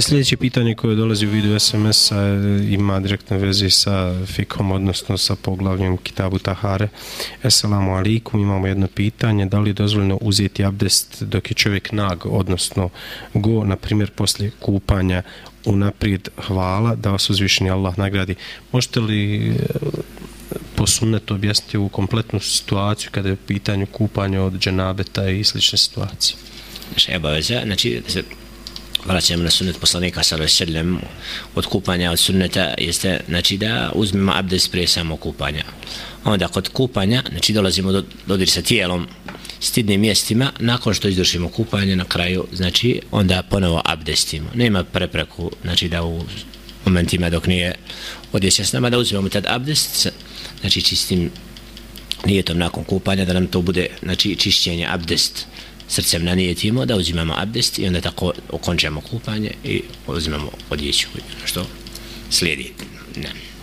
Sljedeće pitanje koje dolazi u vidu SMS-a e, ima direktne veze sa fikom, odnosno sa poglavljem Kitabu Tahare. Assalamu alikum, imamo jedno pitanje. Da li je dozvoljeno uzeti abdest dok je čovjek nag, odnosno go, na primjer, poslije kupanja unaprijed hvala da vas uzvišeni Allah nagradi. Možete li posuneto po sunnetu objasniti ovu kompletnu situaciju kada je u pitanju kupanja od dženabeta i slične situacije? Znači, obaveza, znači, da vraćamo na sunnet poslanika sallallahu alejhi ve sellem od kupanja od sunneta jeste znači da uzmemo abdest prije samo kupanja. Onda kod kupanja znači dolazimo do dodir sa tijelom stidnim mjestima nakon što izvršimo kupanje na kraju znači onda ponovo abdestimo. Nema prepreku znači da u momentima dok nije odjeća s nama da uzmemo tad abdest znači čistim nijetom nakon kupanja da nam to bude znači čišćenje abdest srcem nanijetimo da uzimamo abdest i onda tako okončamo kupanje i uzimamo odjeću što slijedi ne.